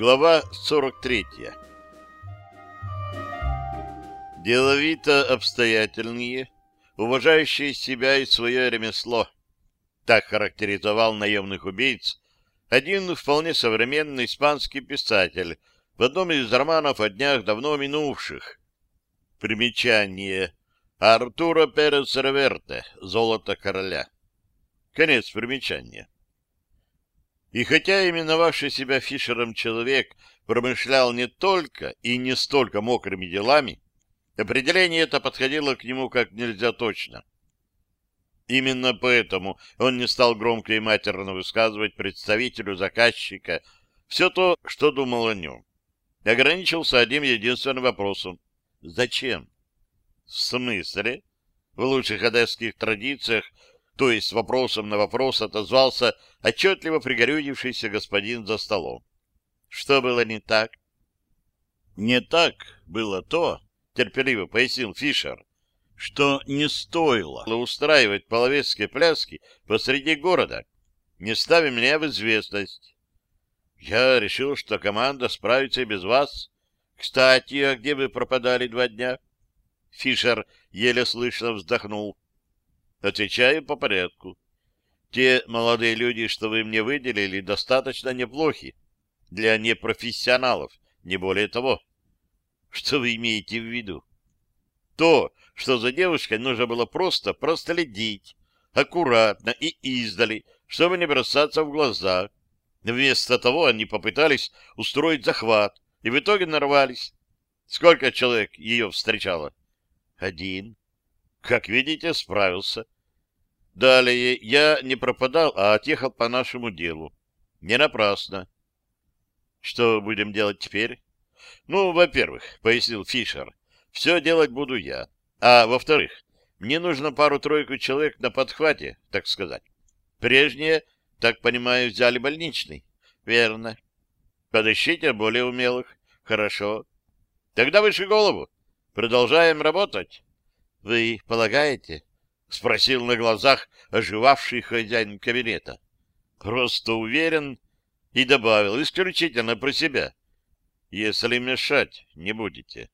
Глава 43 Деловито обстоятельнее, уважающие себя и свое ремесло. Так характеризовал наемных убийц один вполне современный испанский писатель в одном из романов о днях давно минувших. Примечание. Артуро Перес Реверте. «Золото короля». Конец примечания. И хотя именовавший себя Фишером человек промышлял не только и не столько мокрыми делами, определение это подходило к нему как нельзя точно. Именно поэтому он не стал громко и матерно высказывать представителю заказчика все то, что думал о нем. Ограничился одним единственным вопросом. Зачем? В смысле? В лучших одесских традициях то есть вопросом на вопрос отозвался отчетливо пригорюдившийся господин за столом. Что было не так? Не так было то, терпеливо пояснил Фишер, что не стоило устраивать половецкие пляски посреди города, не ставя меня в известность. Я решил, что команда справится и без вас. Кстати, а где вы пропадали два дня? Фишер еле слышно вздохнул. Отвечаю по порядку. Те молодые люди, что вы мне выделили, достаточно неплохи. Для непрофессионалов, не более того. Что вы имеете в виду? То, что за девушкой нужно было просто проследить, аккуратно и издали, чтобы не бросаться в глаза. Вместо того они попытались устроить захват, и в итоге нарвались. Сколько человек ее встречало? Один. Как видите, справился. Далее я не пропадал, а отъехал по нашему делу. Не напрасно. Что будем делать теперь? Ну, во-первых, пояснил Фишер, все делать буду я. А во-вторых, мне нужно пару-тройку человек на подхвате, так сказать. Прежние, так понимаю, взяли больничный. Верно. Подыщите более умелых. Хорошо. Тогда выше голову. Продолжаем работать. Вы полагаете? Спросил на глазах оживавший хозяин кабинета. Просто уверен и добавил исключительно про себя. Если мешать не будете.